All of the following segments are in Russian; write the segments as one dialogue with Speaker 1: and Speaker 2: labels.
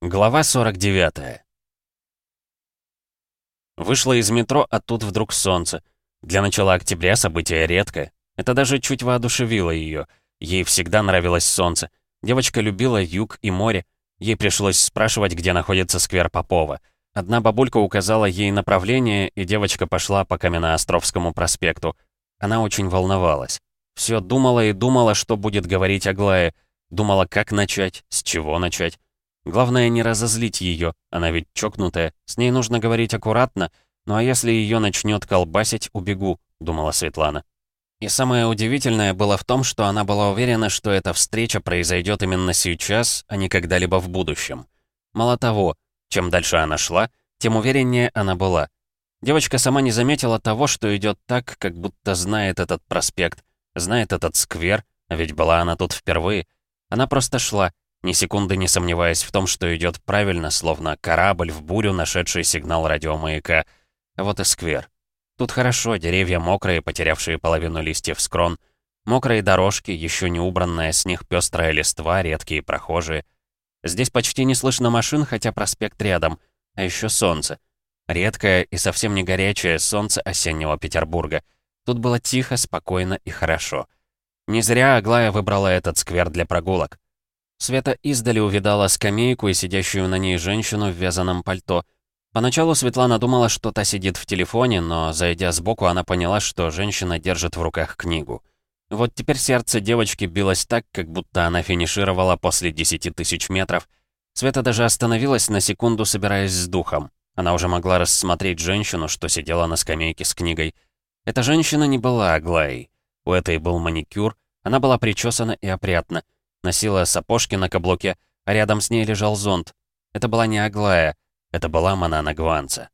Speaker 1: Глава 49 Вышла из метро, а тут вдруг солнце. Для начала октября событие редкое. Это даже чуть воодушевило ее. Ей всегда нравилось солнце. Девочка любила юг и море. Ей пришлось спрашивать, где находится сквер Попова. Одна бабулька указала ей направление, и девочка пошла по Каменноостровскому проспекту. Она очень волновалась. Все думала и думала, что будет говорить Аглае. Думала, как начать, с чего начать. Главное не разозлить ее, она ведь чокнутая, с ней нужно говорить аккуратно, ну а если ее начнет колбасить, убегу, думала Светлана. И самое удивительное было в том, что она была уверена, что эта встреча произойдет именно сейчас, а не когда-либо в будущем. Мало того, чем дальше она шла, тем увереннее она была. Девочка сама не заметила того, что идет так, как будто знает этот проспект, знает этот сквер, а ведь была она тут впервые. Она просто шла, ни секунды не сомневаясь в том, что идет правильно, словно корабль в бурю, нашедший сигнал радиомаяка. Вот и сквер. Тут хорошо, деревья мокрые, потерявшие половину листьев с крон. Мокрые дорожки, еще не убранная с них пестрая листва, редкие прохожие. Здесь почти не слышно машин, хотя проспект рядом. А еще солнце. Редкое и совсем не горячее солнце осеннего Петербурга. Тут было тихо, спокойно и хорошо. Не зря Аглая выбрала этот сквер для прогулок. Света издали увидала скамейку и сидящую на ней женщину в вязаном пальто. Поначалу Светлана думала, что та сидит в телефоне, но, зайдя сбоку, она поняла, что женщина держит в руках книгу. Вот теперь сердце девочки билось так, как будто она финишировала после 10 тысяч метров. Света даже остановилась на секунду, собираясь с духом. Она уже могла рассмотреть женщину, что сидела на скамейке с книгой. Эта женщина не была Аглаей. У этой был маникюр, она была причесана и опрятна. Носила сапожки на каблуке, а рядом с ней лежал зонт. Это была не Аглая, это была Манана Гванца.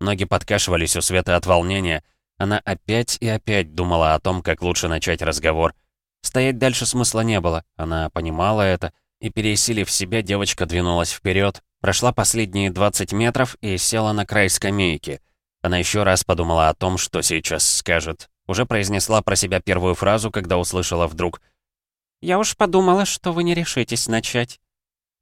Speaker 1: Ноги подкашивались у Светы от волнения. Она опять и опять думала о том, как лучше начать разговор. Стоять дальше смысла не было, она понимала это, и, пересилив себя, девочка двинулась вперед, прошла последние 20 метров и села на край скамейки. Она еще раз подумала о том, что сейчас скажет. Уже произнесла про себя первую фразу, когда услышала вдруг — «Я уж подумала, что вы не решитесь начать».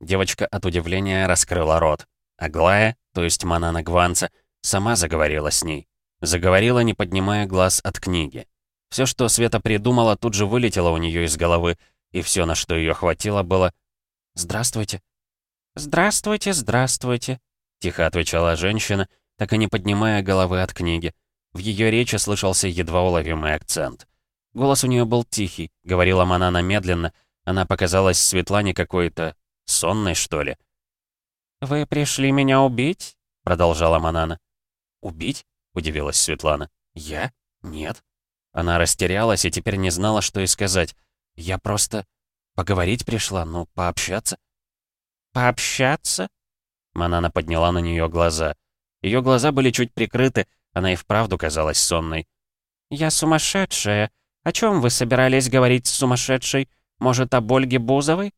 Speaker 1: Девочка от удивления раскрыла рот. Аглая, то есть Манана Гванца, сама заговорила с ней. Заговорила, не поднимая глаз от книги. Все, что Света придумала, тут же вылетело у нее из головы, и все, на что ее хватило, было «Здравствуйте». «Здравствуйте, здравствуйте», — тихо отвечала женщина, так и не поднимая головы от книги. В ее речи слышался едва уловимый акцент. Голос у нее был тихий, говорила Манана медленно. Она показалась Светлане какой-то... сонной, что ли. «Вы пришли меня убить?» — продолжала Манана. «Убить?» — удивилась Светлана. «Я? Нет». Она растерялась и теперь не знала, что и сказать. «Я просто... поговорить пришла, ну, пообщаться». «Пообщаться?» Манана подняла на нее глаза. Ее глаза были чуть прикрыты, она и вправду казалась сонной. «Я сумасшедшая. «О чем вы собирались говорить с сумасшедшей? Может, об Ольге Бузовой?»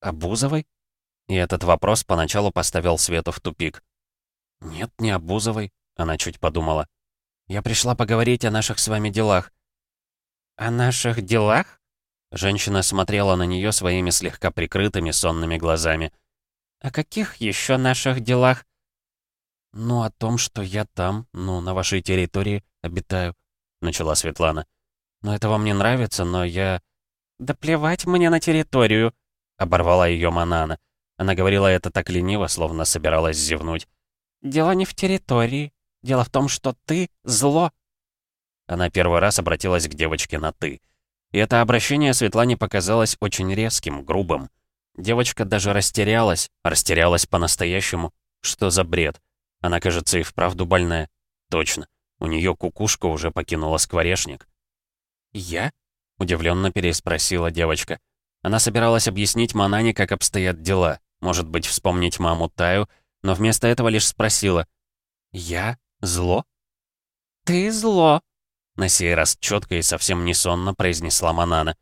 Speaker 1: «О Бузовой?» И этот вопрос поначалу поставил Свету в тупик. «Нет, не о Бузовой», — она чуть подумала. «Я пришла поговорить о наших с вами делах». «О наших делах?» Женщина смотрела на нее своими слегка прикрытыми сонными глазами. «О каких еще наших делах?» «Ну, о том, что я там, ну, на вашей территории обитаю», — начала Светлана. «Но это вам не нравится, но я...» «Да плевать мне на территорию!» — оборвала ее Манана. Она говорила это так лениво, словно собиралась зевнуть. «Дело не в территории. Дело в том, что ты — зло!» Она первый раз обратилась к девочке на «ты». И это обращение Светлане показалось очень резким, грубым. Девочка даже растерялась, растерялась по-настоящему. Что за бред? Она, кажется, и вправду больная. Точно. У нее кукушка уже покинула скворечник. «Я?» — удивленно переспросила девочка. Она собиралась объяснить Манане, как обстоят дела, может быть, вспомнить маму Таю, но вместо этого лишь спросила. «Я? Зло?» «Ты зло!» — на сей раз четко и совсем не сонно произнесла Манана.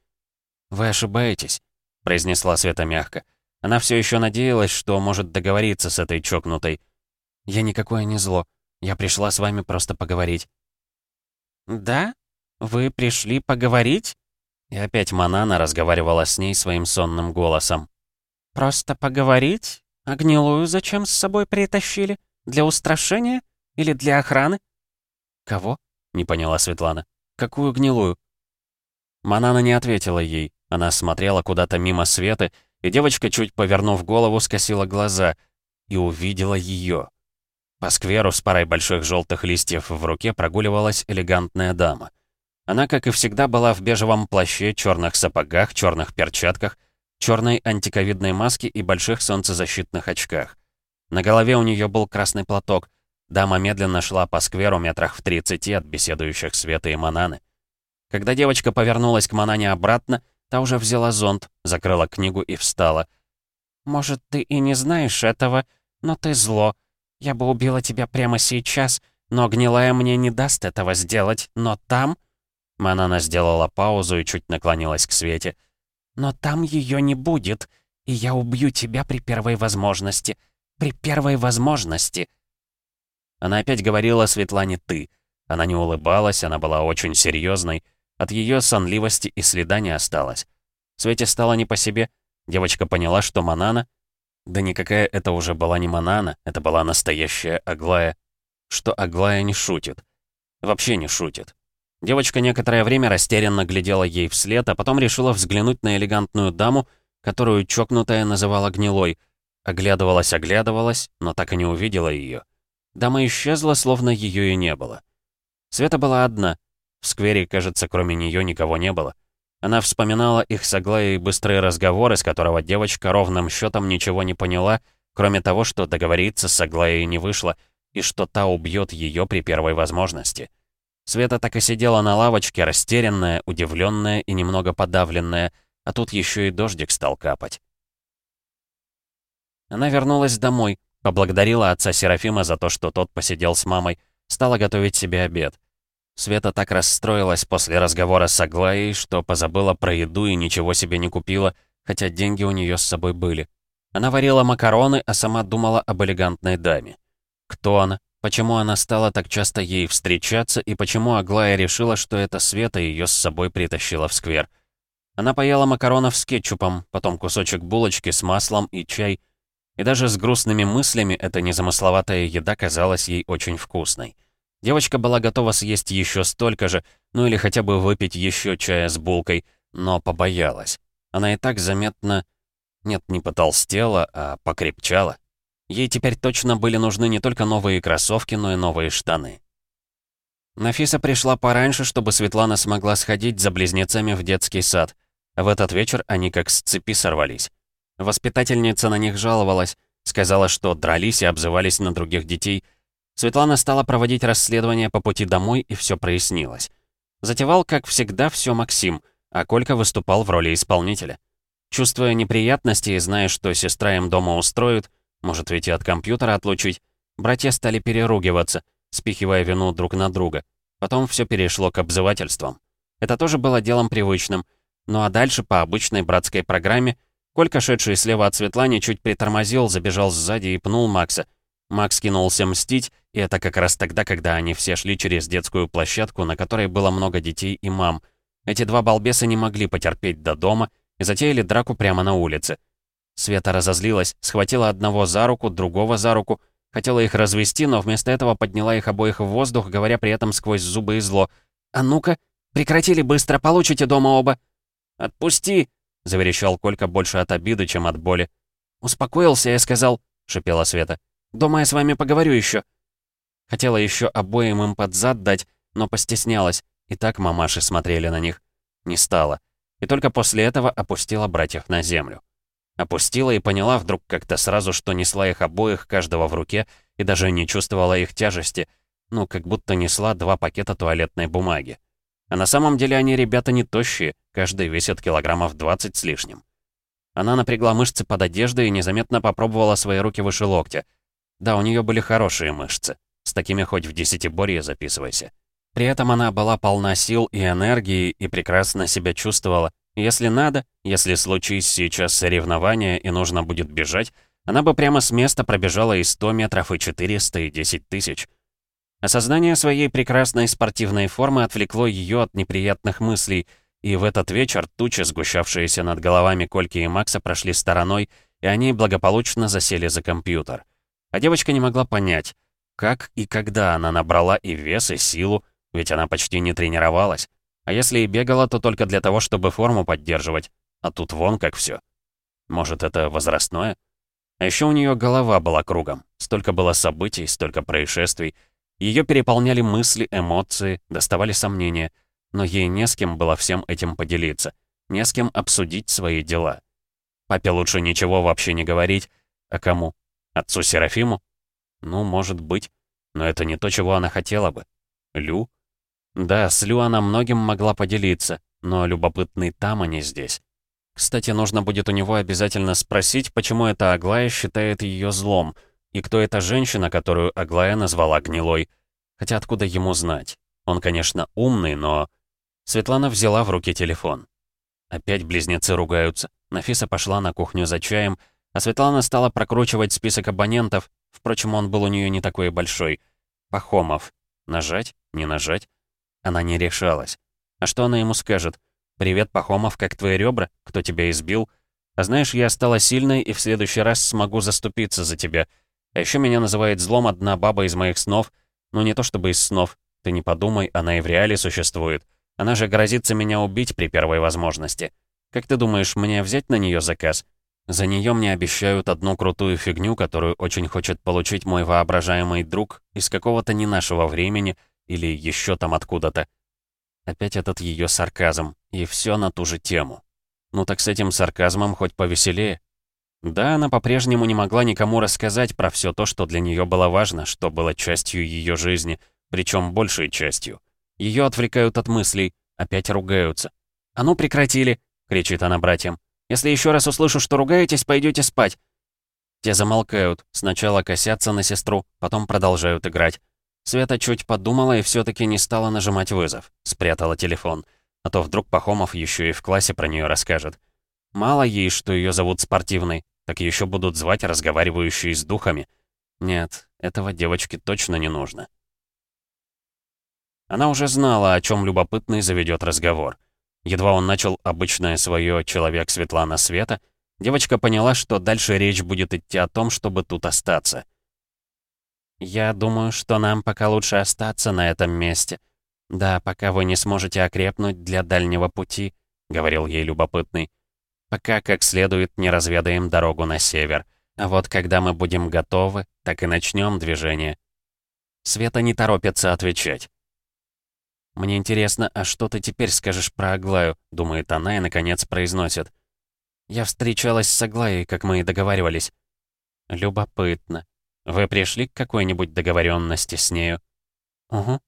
Speaker 1: «Вы ошибаетесь», — произнесла Света мягко. Она все еще надеялась, что может договориться с этой чокнутой. «Я никакое не зло. Я пришла с вами просто поговорить». «Да?» «Вы пришли поговорить?» И опять Манана разговаривала с ней своим сонным голосом. «Просто поговорить?
Speaker 2: «А гнилую зачем с собой притащили? Для устрашения? Или для охраны?»
Speaker 1: «Кого?» — не поняла Светлана. «Какую гнилую?» Манана не ответила ей. Она смотрела куда-то мимо Светы, и девочка, чуть повернув голову, скосила глаза и увидела ее. По скверу с парой больших желтых листьев в руке прогуливалась элегантная дама. Она, как и всегда, была в бежевом плаще, черных сапогах, черных перчатках, черной антиковидной маске и больших солнцезащитных очках. На голове у нее был красный платок. Дама медленно шла по скверу метрах в 30 от беседующих Света и Мананы. Когда девочка повернулась к Манане обратно, та уже взяла зонт, закрыла книгу и встала.
Speaker 2: «Может, ты и не знаешь этого, но ты зло. Я бы убила тебя прямо сейчас, но гнилая мне не даст этого сделать, но там...»
Speaker 1: Манана сделала паузу и чуть наклонилась к Свете.
Speaker 2: «Но там ее не будет, и я убью тебя при первой возможности. При первой возможности!»
Speaker 1: Она опять говорила Светлане «ты». Она не улыбалась, она была очень серьезной. От ее сонливости и следа не осталось. Свете стало не по себе. Девочка поняла, что Манана... Да никакая это уже была не Манана, это была настоящая Аглая. Что Аглая не шутит. Вообще не шутит. Девочка некоторое время растерянно глядела ей вслед, а потом решила взглянуть на элегантную даму, которую чокнутая называла гнилой. Оглядывалась, оглядывалась, но так и не увидела ее. Дама исчезла, словно ее и не было. Света была одна. В сквере, кажется, кроме нее никого не было. Она вспоминала их с Аглаей быстрые разговоры, с которого девочка ровным счетом ничего не поняла, кроме того, что договориться с Аглаей не вышло, и что та убьет ее при первой возможности. Света так и сидела на лавочке, растерянная, удивленная и немного подавленная, а тут еще и дождик стал капать. Она вернулась домой, поблагодарила отца Серафима за то, что тот посидел с мамой, стала готовить себе обед. Света так расстроилась после разговора с Аглаей, что позабыла про еду и ничего себе не купила, хотя деньги у нее с собой были. Она варила макароны, а сама думала об элегантной даме. Кто она? Почему она стала так часто ей встречаться и почему Аглая решила, что это Света ее с собой притащила в сквер? Она поела макаронов с кетчупом, потом кусочек булочки с маслом и чай. И даже с грустными мыслями эта незамысловатая еда казалась ей очень вкусной. Девочка была готова съесть еще столько же, ну или хотя бы выпить еще чая с булкой, но побоялась. Она и так заметно... Нет, не потолстела, а покрепчала. Ей теперь точно были нужны не только новые кроссовки, но и новые штаны. Нафиса пришла пораньше, чтобы Светлана смогла сходить за близнецами в детский сад. в этот вечер они как с цепи сорвались. Воспитательница на них жаловалась, сказала, что дрались и обзывались на других детей. Светлана стала проводить расследование по пути домой, и все прояснилось. Затевал, как всегда, все Максим, а Колька выступал в роли исполнителя. Чувствуя неприятности и зная, что сестра им дома устроит, может ведь и от компьютера отлучить. Братья стали переругиваться, спихивая вину друг на друга. Потом все перешло к обзывательствам. Это тоже было делом привычным. Ну а дальше, по обычной братской программе, Колька, шедший слева от Светлани, чуть притормозил, забежал сзади и пнул Макса. Макс кинулся мстить, и это как раз тогда, когда они все шли через детскую площадку, на которой было много детей и мам. Эти два балбеса не могли потерпеть до дома и затеяли драку прямо на улице. Света разозлилась, схватила одного за руку, другого за руку, хотела их развести, но вместо этого подняла их обоих в воздух, говоря при этом сквозь зубы и зло. «А ну-ка, прекратили быстро, получите дома оба!» «Отпусти!» — заверещал Колька больше от обиды, чем от боли. «Успокоился, я сказал», — шипела Света. «Дома я с вами поговорю еще. Хотела еще обоим им под зад дать, но постеснялась. И так мамаши смотрели на них. Не стала. И только после этого опустила братьев на землю. Опустила и поняла вдруг как-то сразу, что несла их обоих, каждого в руке, и даже не чувствовала их тяжести. Ну, как будто несла два пакета туалетной бумаги. А на самом деле они ребята не тощие, каждый весит килограммов 20 с лишним. Она напрягла мышцы под одеждой и незаметно попробовала свои руки выше локтя. Да, у нее были хорошие мышцы. С такими хоть в десятиборье записывайся. При этом она была полна сил и энергии и прекрасно себя чувствовала, если надо, если случись сейчас соревнование и нужно будет бежать, она бы прямо с места пробежала и 100 метров, и 400, и 10 тысяч. Осознание своей прекрасной спортивной формы отвлекло ее от неприятных мыслей, и в этот вечер тучи, сгущавшиеся над головами Кольки и Макса, прошли стороной, и они благополучно засели за компьютер. А девочка не могла понять, как и когда она набрала и вес, и силу, ведь она почти не тренировалась. А если и бегала, то только для того, чтобы форму поддерживать. А тут вон как все. Может, это возрастное? А еще у нее голова была кругом. Столько было событий, столько происшествий. Ее переполняли мысли, эмоции, доставали сомнения. Но ей не с кем было всем этим поделиться. Не с кем обсудить свои дела. Папе лучше ничего вообще не говорить. А кому? Отцу Серафиму? Ну, может быть. Но это не то, чего она хотела бы. Лю? Да, с Лю она многим могла поделиться, но любопытный там, а не здесь. Кстати, нужно будет у него обязательно спросить, почему эта Аглая считает ее злом, и кто эта женщина, которую Аглая назвала гнилой. Хотя откуда ему знать? Он, конечно, умный, но... Светлана взяла в руки телефон. Опять близнецы ругаются. Нафиса пошла на кухню за чаем, а Светлана стала прокручивать список абонентов. Впрочем, он был у нее не такой большой. Пахомов. Нажать? Не нажать? Она не решалась. А что она ему скажет? «Привет, Пахомов, как твои ребра? Кто тебя избил?» «А знаешь, я стала сильной и в следующий раз смогу заступиться за тебя. А еще меня называет злом одна баба из моих снов. Ну, не то чтобы из снов. Ты не подумай, она и в реале существует. Она же грозится меня убить при первой возможности. Как ты думаешь, мне взять на нее заказ?» За нее мне обещают одну крутую фигню, которую очень хочет получить мой воображаемый друг из какого-то не нашего времени или еще там откуда-то. Опять этот ее сарказм. И все на ту же тему. Ну так с этим сарказмом хоть повеселее. Да, она по-прежнему не могла никому рассказать про все то, что для нее было важно, что было частью ее жизни, причем большей частью. Ее отвлекают от мыслей, опять ругаются. «А ну прекратили!» — кричит она братьям. «Если еще раз услышу, что ругаетесь, пойдете спать!» Те замолкают, сначала косятся на сестру, потом продолжают играть. Света чуть подумала и все таки не стала нажимать вызов. Спрятала телефон. А то вдруг Пахомов еще и в классе про нее расскажет. Мало ей, что ее зовут спортивной, так еще будут звать разговаривающие с духами. Нет, этого девочке точно не нужно. Она уже знала, о чем любопытный заведет разговор. Едва он начал обычное свое «человек Светлана Света», девочка поняла, что дальше речь будет идти о том, чтобы тут остаться. «Я думаю, что нам пока лучше остаться на этом месте», «Да, пока вы не сможете окрепнуть для дальнего пути», — говорил ей любопытный. «Пока как следует не разведаем дорогу на север. А вот когда мы будем готовы, так и начнем движение». Света не торопится отвечать. «Мне интересно, а что ты теперь скажешь про Аглаю?» — думает она и, наконец, произносит. «Я встречалась с Аглаей, как мы и договаривались». «Любопытно. Вы пришли к какой-нибудь договоренности с нею?» «Угу.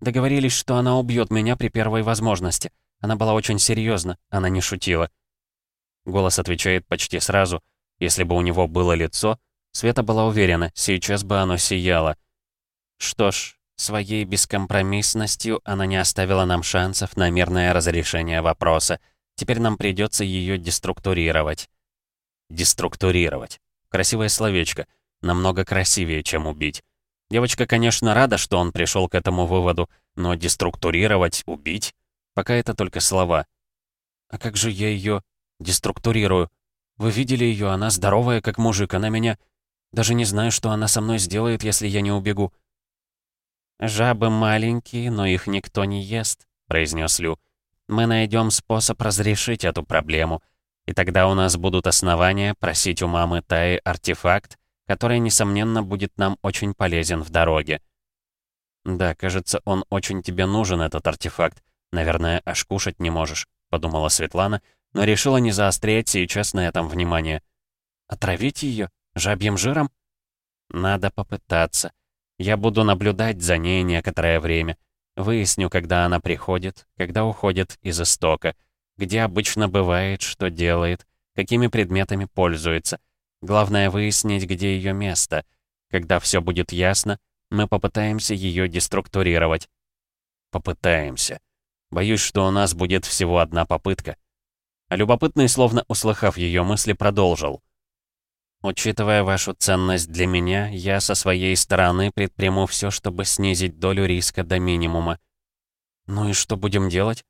Speaker 1: Договорились, что она убьет меня при первой возможности. Она была очень серьезна, она не шутила. Голос отвечает почти сразу. Если бы у него было лицо, Света была уверена, сейчас бы оно сияло. Что ж, своей бескомпромиссностью она не оставила нам шансов на мирное разрешение вопроса. Теперь нам придется ее деструктурировать. Деструктурировать. Красивое словечко. Намного красивее, чем убить. Девочка, конечно, рада, что он пришел к этому выводу, но деструктурировать, убить — пока это только слова. А как же я ее деструктурирую? Вы видели ее, она здоровая, как мужик, она меня... Даже не знаю, что она со мной сделает, если я не убегу. «Жабы маленькие, но их никто не ест», — произнес Лю. «Мы найдем способ разрешить эту проблему, и тогда у нас будут основания просить у мамы Таи артефакт, который, несомненно, будет нам очень полезен в дороге. «Да, кажется, он очень тебе нужен, этот артефакт. Наверное, аж кушать не можешь», — подумала Светлана, но решила не заострять сейчас на этом внимание. «Отравить ее? Жабьим жиром?» «Надо попытаться. Я буду наблюдать за ней некоторое время. Выясню, когда она приходит, когда уходит из истока, где обычно бывает, что делает, какими предметами пользуется. Главное выяснить, где ее место. Когда все будет ясно, мы попытаемся ее деструктурировать. Попытаемся. Боюсь, что у нас будет всего одна попытка. А любопытный, словно услыхав ее мысли, продолжил. Учитывая вашу ценность для меня, я со своей стороны предприму все, чтобы снизить долю риска до минимума. Ну и что будем делать?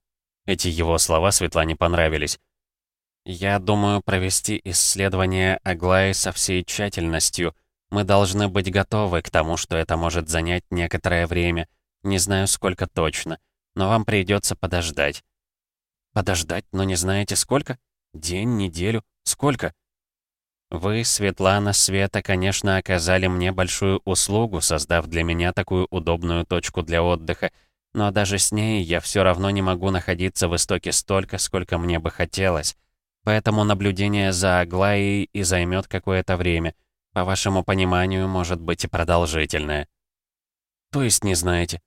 Speaker 1: Эти его слова Светлане понравились. «Я думаю провести исследование Аглаи со всей тщательностью. Мы должны быть готовы к тому, что это может занять некоторое время. Не знаю, сколько точно, но вам придется подождать». «Подождать, но не знаете сколько? День, неделю? Сколько?» «Вы, Светлана Света, конечно, оказали мне большую услугу, создав для меня такую удобную точку для отдыха, но даже с ней я все равно не могу находиться в истоке столько, сколько мне бы хотелось. Поэтому наблюдение за Аглаей и займет какое-то время. По вашему пониманию, может быть и продолжительное». «То есть не знаете?»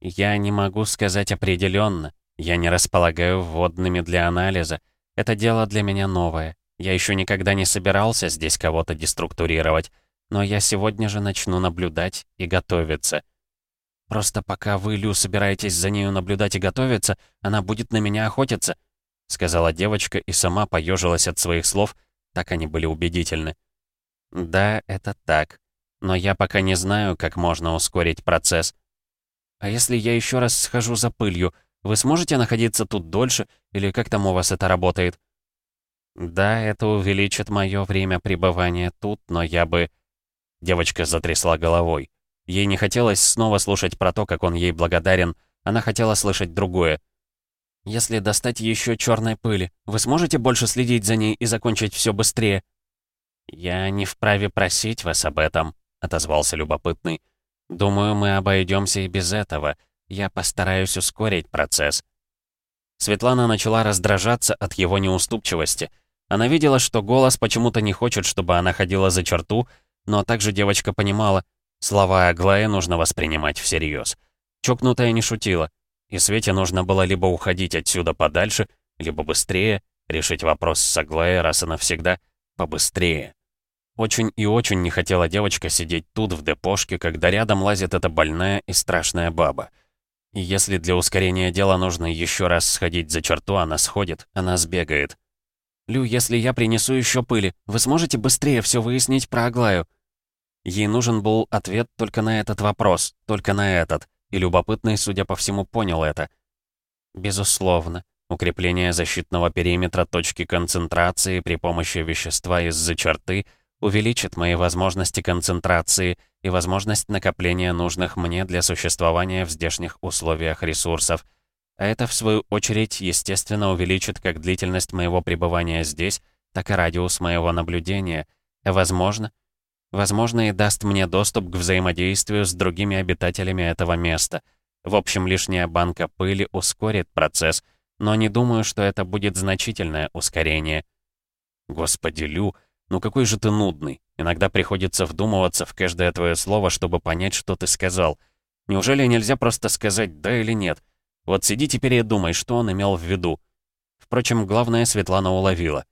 Speaker 1: «Я не могу сказать определенно. Я не располагаю вводными для анализа. Это дело для меня новое. Я еще никогда не собирался здесь кого-то деструктурировать, но я сегодня же начну наблюдать и готовиться. Просто пока вы, Лю, собираетесь за нею наблюдать и готовиться, она будет на меня охотиться», — сказала девочка и сама поежилась от своих слов, так они были убедительны. «Да, это так. Но я пока не знаю, как можно ускорить процесс. А если я еще раз схожу за пылью, вы сможете находиться тут дольше, или как там у вас это работает?» «Да, это увеличит мое время пребывания тут, но я бы...» Девочка затрясла головой. Ей не хотелось снова слушать про то, как он ей благодарен. Она хотела слышать другое. «Если достать еще черной пыли, вы сможете больше следить за ней и закончить все быстрее?» «Я не вправе просить вас об этом», — отозвался любопытный. «Думаю, мы обойдемся и без этого. Я постараюсь ускорить процесс». Светлана начала раздражаться от его неуступчивости — она видела, что голос почему-то не хочет, чтобы она ходила за черту, но также девочка понимала, слова Аглая нужно воспринимать всерьез. Чокнутая не шутила, и Свете нужно было либо уходить отсюда подальше, либо быстрее, решить вопрос с Аглая раз и навсегда, побыстрее. Очень и очень не хотела девочка сидеть тут, в депошке, когда рядом лазит эта больная и страшная баба. И если для ускорения дела нужно еще раз сходить за черту, она сходит, она сбегает. «Лю, если я принесу еще пыли, вы сможете быстрее все выяснить про Аглаю?» Ей нужен был ответ только на этот вопрос, только на этот, и любопытный, судя по всему, понял это. «Безусловно. Укрепление защитного периметра точки концентрации при помощи вещества из-за черты увеличит мои возможности концентрации и возможность накопления нужных мне для существования в здешних условиях ресурсов. А это, в свою очередь, естественно, увеличит как длительность моего пребывания здесь, так и радиус моего наблюдения. Возможно, возможно и даст мне доступ к взаимодействию с другими обитателями этого места. В общем, лишняя банка пыли ускорит процесс, но не думаю, что это будет значительное ускорение. Господи, Лю, ну какой же ты нудный. Иногда приходится вдумываться в каждое твое слово, чтобы понять, что ты сказал. Неужели нельзя просто сказать «да» или «нет»? Вот сиди теперь и думай, что он имел в виду. Впрочем, главное Светлана уловила.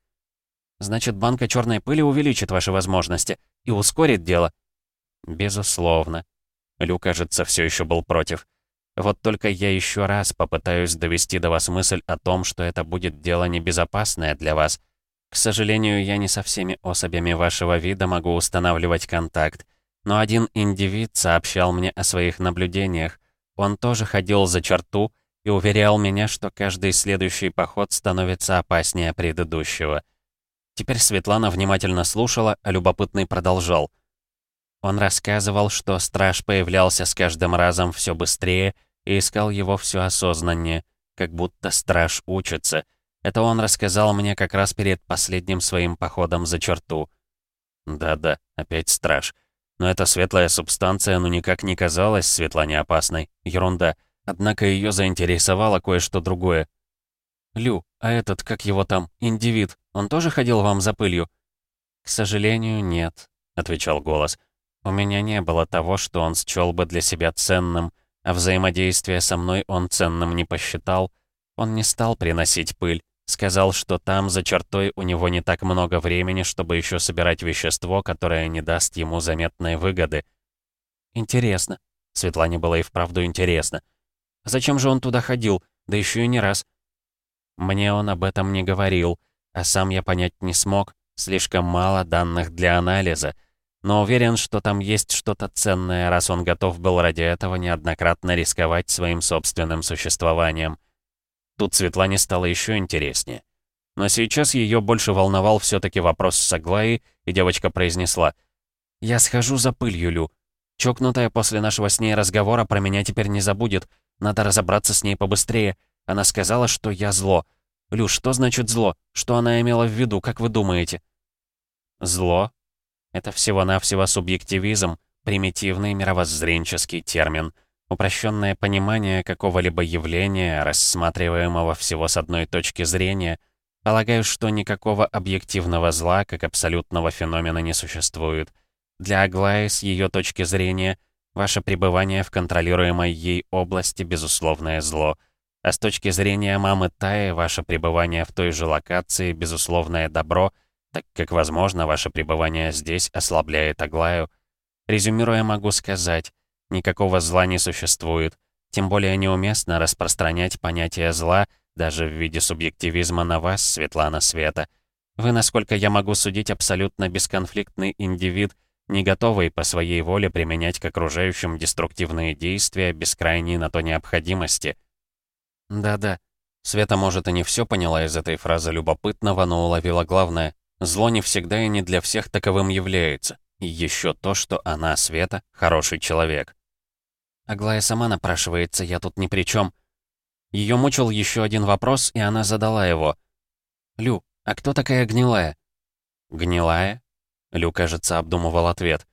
Speaker 1: Значит, банка черной пыли увеличит ваши возможности и ускорит дело. Безусловно. Лю, кажется, все еще был против. Вот только я еще раз попытаюсь довести до вас мысль о том, что это будет дело небезопасное для вас. К сожалению, я не со всеми особями вашего вида могу устанавливать контакт, но один индивид сообщал мне о своих наблюдениях. Он тоже ходил за черту и уверял меня, что каждый следующий поход становится опаснее предыдущего. Теперь Светлана внимательно слушала, а любопытный продолжал. Он рассказывал, что страж появлялся с каждым разом все быстрее и искал его все осознаннее, как будто страж учится. Это он рассказал мне как раз перед последним своим походом за черту. Да-да, опять страж. Но эта светлая субстанция ну никак не казалась Светлане опасной. Ерунда. Однако ее заинтересовало кое-что другое. «Лю, а этот, как его там, индивид, он тоже ходил вам за пылью?» «К сожалению, нет», — отвечал голос. «У меня не было того, что он счел бы для себя ценным, а взаимодействие со мной он ценным не посчитал. Он не стал приносить пыль, сказал, что там, за чертой, у него не так много времени, чтобы еще собирать вещество, которое не даст ему заметной выгоды». «Интересно». Светлане было и вправду интересно. Зачем же он туда ходил, да еще и не раз? Мне он об этом не говорил, а сам я понять не смог, слишком мало данных для анализа. Но уверен, что там есть что-то ценное, раз он готов был ради этого неоднократно рисковать своим собственным существованием. Тут Светлане стало еще интереснее. Но сейчас ее больше волновал все таки вопрос с Аглаей, и девочка произнесла. «Я схожу за пылью, Лю. Чокнутая после нашего с ней разговора про меня теперь не забудет. Надо разобраться с ней побыстрее. Она сказала, что я зло. Лю, что значит зло? Что она имела в виду, как вы думаете?» «Зло?» Это всего-навсего субъективизм, примитивный мировоззренческий термин. Упрощенное понимание какого-либо явления, рассматриваемого всего с одной точки зрения. Полагаю, что никакого объективного зла, как абсолютного феномена, не существует. Для Аглаи, с ее точки зрения, ваше пребывание в контролируемой ей области — безусловное зло. А с точки зрения мамы Таи, ваше пребывание в той же локации — безусловное добро, так как, возможно, ваше пребывание здесь ослабляет Аглаю. Резюмируя, могу сказать, Никакого зла не существует. Тем более неуместно распространять понятие зла даже в виде субъективизма на вас, Светлана Света. Вы, насколько я могу судить, абсолютно бесконфликтный индивид, не готовый по своей воле применять к окружающим деструктивные действия без крайней на то необходимости. Да-да, Света, может, и не все поняла из этой фразы любопытного, но уловила главное. Зло не всегда и не для всех таковым является. И еще то, что она, Света, хороший человек. Аглая сама напрашивается, я тут ни при чем. Ее мучил еще один вопрос, и она задала его. «Лю, а кто такая гнилая?» «Гнилая?» Лю, кажется, обдумывал ответ.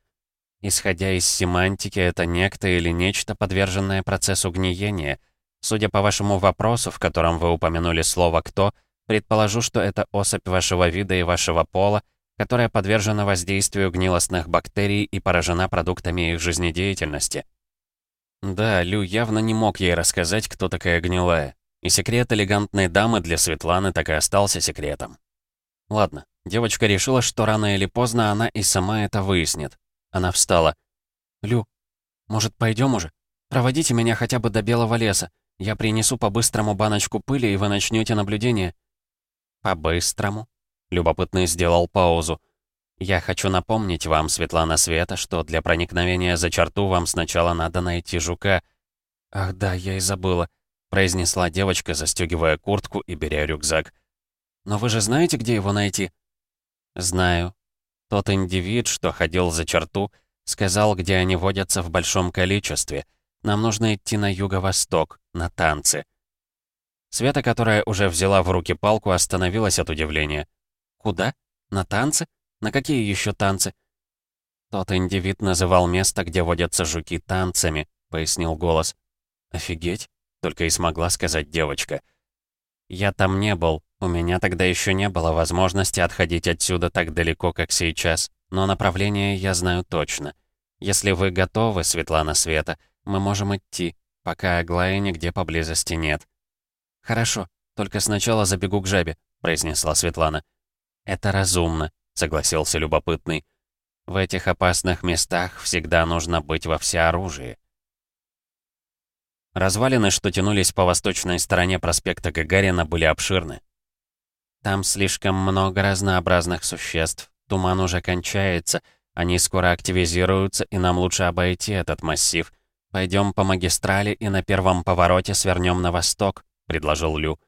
Speaker 1: Исходя из семантики, это некто или нечто, подверженное процессу гниения. Судя по вашему вопросу, в котором вы упомянули слово «кто», предположу, что это особь вашего вида и вашего пола, которая подвержена воздействию гнилостных бактерий и поражена продуктами их жизнедеятельности. Да, Лю явно не мог ей рассказать, кто такая гнилая. И секрет элегантной дамы для Светланы так и остался секретом. Ладно, девочка решила, что рано или поздно она и сама это выяснит. Она встала. «Лю, может, пойдем уже? Проводите меня хотя бы до Белого леса. Я принесу по-быстрому баночку пыли, и вы начнете наблюдение». «По-быстрому?» Любопытный сделал паузу. Я хочу напомнить вам, Светлана Света, что для проникновения за черту вам сначала надо найти жука. Ах да, я и забыла, произнесла девочка, застегивая куртку и беря рюкзак. Но вы же знаете, где его найти? Знаю. Тот индивид, что ходил за черту, сказал, где они водятся в большом количестве. Нам нужно идти на юго-восток, на танцы. Света, которая уже взяла в руки палку, остановилась от удивления. Куда? На танцы? На какие еще танцы?» «Тот индивид называл место, где водятся жуки, танцами», — пояснил голос. «Офигеть», — только и смогла сказать девочка. «Я там не был. У меня тогда еще не было возможности отходить отсюда так далеко, как сейчас. Но направление я знаю точно. Если вы готовы, Светлана Света, мы можем идти, пока Аглаи нигде поблизости нет». «Хорошо, только сначала забегу к жабе», — произнесла Светлана. «Это разумно», согласился любопытный. В этих опасных местах всегда нужно быть во всеоружии. Развалины, что тянулись по восточной стороне проспекта Гагарина, были обширны. Там слишком много разнообразных существ. Туман уже кончается, они скоро активизируются, и нам лучше обойти этот массив. Пойдем по магистрали и на первом повороте свернем на восток, предложил Лю.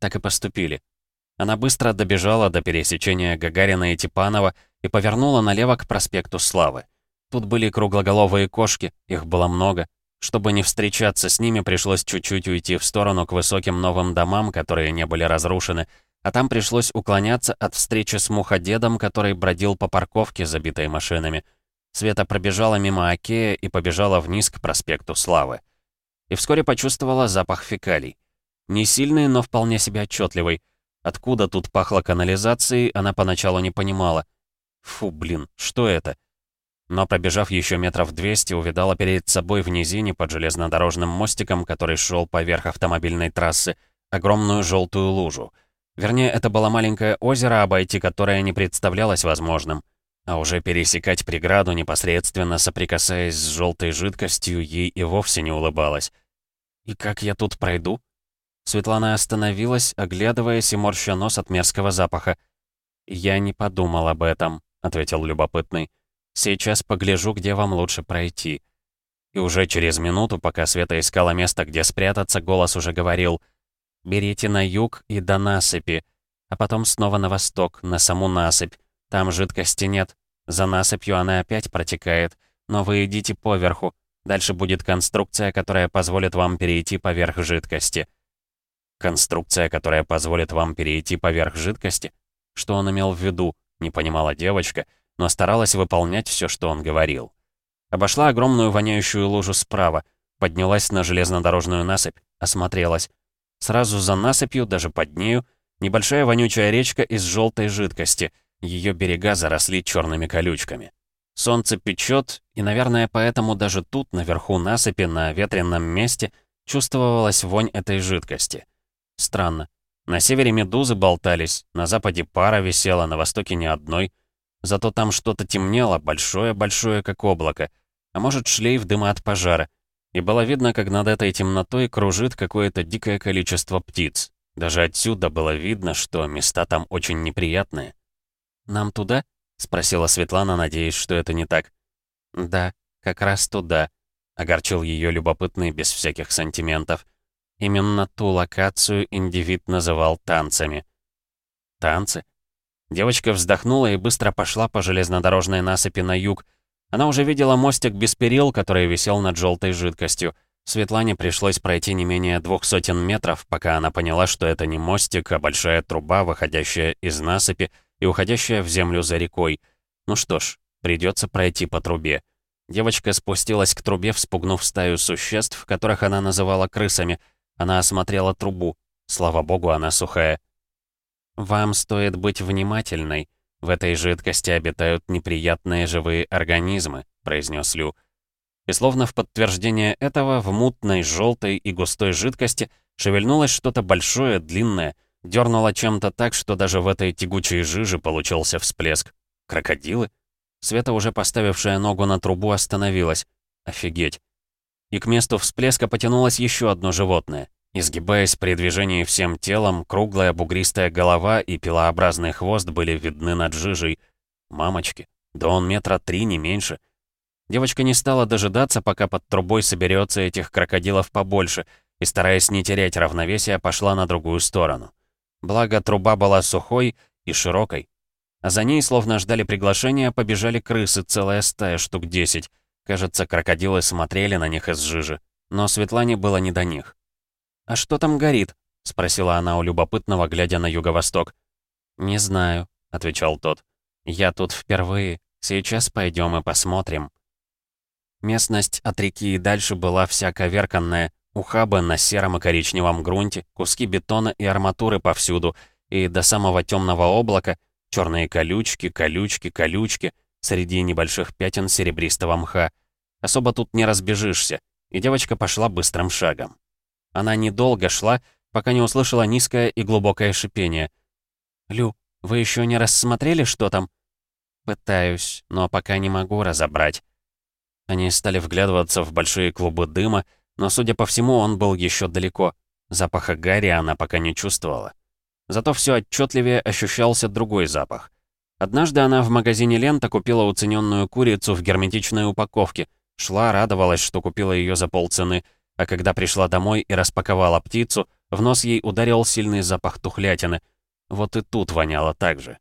Speaker 1: Так и поступили. Она быстро добежала до пересечения Гагарина и Типанова и повернула налево к проспекту Славы. Тут были круглоголовые кошки, их было много. Чтобы не встречаться с ними, пришлось чуть-чуть уйти в сторону к высоким новым домам, которые не были разрушены, а там пришлось уклоняться от встречи с муходедом, который бродил по парковке, забитой машинами. Света пробежала мимо Окея и побежала вниз к проспекту Славы. И вскоре почувствовала запах фекалий. Не сильный, но вполне себе отчетливый. Откуда тут пахло канализацией, она поначалу не понимала. Фу, блин, что это? Но пробежав еще метров 200, увидала перед собой в низине под железнодорожным мостиком, который шел поверх автомобильной трассы, огромную желтую лужу. Вернее, это было маленькое озеро, обойти которое не представлялось возможным. А уже пересекать преграду, непосредственно соприкасаясь с желтой жидкостью, ей и вовсе не улыбалось. «И как я тут пройду?» Светлана остановилась, оглядываясь и морща нос от мерзкого запаха. «Я не подумал об этом», — ответил любопытный. «Сейчас погляжу, где вам лучше пройти». И уже через минуту, пока Света искала место, где спрятаться, голос уже говорил «Берите на юг и до насыпи. а потом снова на восток, на саму насыпь. Там жидкости нет. За насыпью она опять протекает, но вы идите поверху. Дальше будет конструкция, которая позволит вам перейти поверх жидкости. Конструкция, которая позволит вам перейти поверх жидкости? Что он имел в виду, не понимала девочка, но старалась выполнять все, что он говорил. Обошла огромную воняющую лужу справа, поднялась на железнодорожную насыпь, осмотрелась. Сразу за насыпью, даже под нею, небольшая вонючая речка из желтой жидкости. Ее берега заросли черными колючками. Солнце печет, и, наверное, поэтому даже тут, наверху насыпи, на ветренном месте, чувствовалась вонь этой жидкости. Странно. На севере медузы болтались, на западе пара висела, на востоке ни одной. Зато там что-то темнело, большое-большое, как облако. А может, шлейф дыма от пожара. И было видно, как над этой темнотой кружит какое-то дикое количество птиц. Даже отсюда было видно, что места там очень неприятные. «Нам туда?» — спросила Светлана, надеясь, что это не так. «Да, как раз туда», — огорчил ее любопытный без всяких сантиментов. Именно ту локацию индивид называл танцами. Танцы? Девочка вздохнула и быстро пошла по железнодорожной насыпи на юг. Она уже видела мостик без перил, который висел над желтой жидкостью. Светлане пришлось пройти не менее двух сотен метров, пока она поняла, что это не мостик, а большая труба, выходящая из насыпи и уходящая в землю за рекой. Ну что ж, придется пройти по трубе. Девочка спустилась к трубе, вспугнув стаю существ, которых она называла крысами — она осмотрела трубу. Слава богу, она сухая. «Вам стоит быть внимательной. В этой жидкости обитают неприятные живые организмы», — произнес Лю. И словно в подтверждение этого, в мутной, желтой и густой жидкости шевельнулось что-то большое, длинное, дернуло чем-то так, что даже в этой тягучей жиже получился всплеск. Крокодилы? Света, уже поставившая ногу на трубу, остановилась. Офигеть. И к месту всплеска потянулось еще одно животное. Изгибаясь при движении всем телом, круглая бугристая голова и пилообразный хвост были видны над жижей. Мамочки, да он метра три, не меньше. Девочка не стала дожидаться, пока под трубой соберется этих крокодилов побольше, и, стараясь не терять равновесия, пошла на другую сторону. Благо, труба была сухой и широкой. А за ней, словно ждали приглашения, побежали крысы, целая стая, штук десять. Кажется, крокодилы смотрели на них из жижи, но Светлане было не до них. «А что там горит?» — спросила она у любопытного, глядя на юго-восток. «Не знаю», — отвечал тот. «Я тут впервые. Сейчас пойдем и посмотрим». Местность от реки и дальше была вся коверканная. Ухабы на сером и коричневом грунте, куски бетона и арматуры повсюду, и до самого темного облака черные колючки, колючки, колючки, среди небольших пятен серебристого мха. Особо тут не разбежишься, и девочка пошла быстрым шагом. Она недолго шла, пока не услышала низкое и глубокое шипение. «Лю, вы еще не рассмотрели, что там?» «Пытаюсь, но пока не могу разобрать». Они стали вглядываться в большие клубы дыма, но, судя по всему, он был еще далеко. Запаха гари она пока не чувствовала. Зато все отчетливее ощущался другой запах. Однажды она в магазине «Лента» купила уцененную курицу в герметичной упаковке. Шла, радовалась, что купила ее за полцены, а когда пришла домой и распаковала птицу, в нос ей ударил сильный запах тухлятины. Вот и тут воняло так же.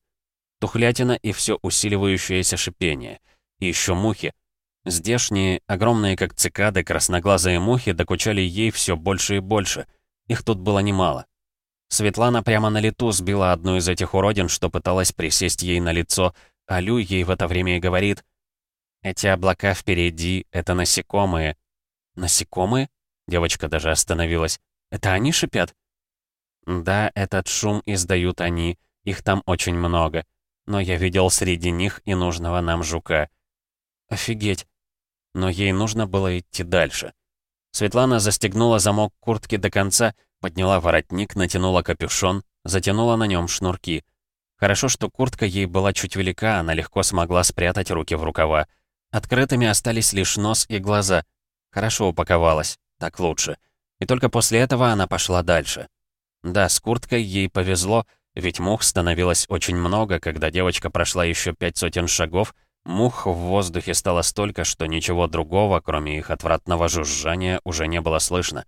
Speaker 1: Тухлятина и все усиливающееся шипение. И еще мухи. Здешние, огромные как цикады, красноглазые мухи докучали ей все больше и больше. Их тут было немало. Светлана прямо на лету сбила одну из этих уродин, что пыталась присесть ей на лицо, а Лю ей в это время и говорит, «Эти облака впереди — это насекомые». «Насекомые?» Девочка даже остановилась. «Это они шипят?» «Да, этот шум издают они, их там очень много. Но я видел среди них и нужного нам жука». «Офигеть!» Но ей нужно было идти дальше. Светлана застегнула замок куртки до конца, подняла воротник, натянула капюшон, затянула на нем шнурки. Хорошо, что куртка ей была чуть велика, она легко смогла спрятать руки в рукава. Открытыми остались лишь нос и глаза. Хорошо упаковалась, так лучше. И только после этого она пошла дальше. Да, с курткой ей повезло, ведь мух становилось очень много, когда девочка прошла еще пять сотен шагов, Мух в воздухе стало столько, что ничего другого, кроме их отвратного жужжания, уже не было слышно.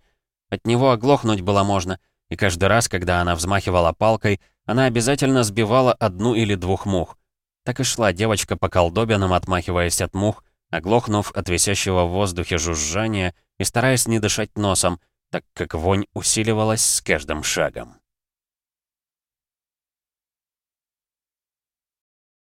Speaker 1: От него оглохнуть было можно, и каждый раз, когда она взмахивала палкой, она обязательно сбивала одну или двух мух. Так и шла девочка по колдобинам, отмахиваясь от мух, оглохнув от висящего в воздухе жужжания и стараясь не дышать носом, так как вонь усиливалась с каждым шагом.